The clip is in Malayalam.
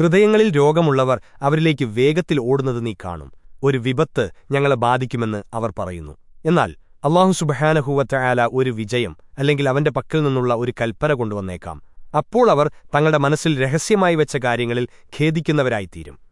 ഹൃദയങ്ങളിൽ രോഗമുള്ളവർ അവരിലേക്ക് വേഗത്തിൽ ഓടുന്നത് നീ കാണും. ഒരു വിപത്ത് ഞങ്ങളെ ബാധിക്കുമെന്ന് അവർ പറയുന്നു. എന്നാൽ അള്ളാഹു സുബഹാനഹൂവറ്റയാല ഒരു വിജയം അല്ലെങ്കിൽ അവന്റെ പക്കൽ നിന്നുള്ള ഒരു കൽപ്പന കൊണ്ടുവന്നേക്കാം. അപ്പോൾ അവർ തങ്ങളുടെ മനസ്സിൽ രഹസ്യമായി വെച്ച കാര്യങ്ങളിൽ ഖേദിക്കുന്നവരായിത്തീരും.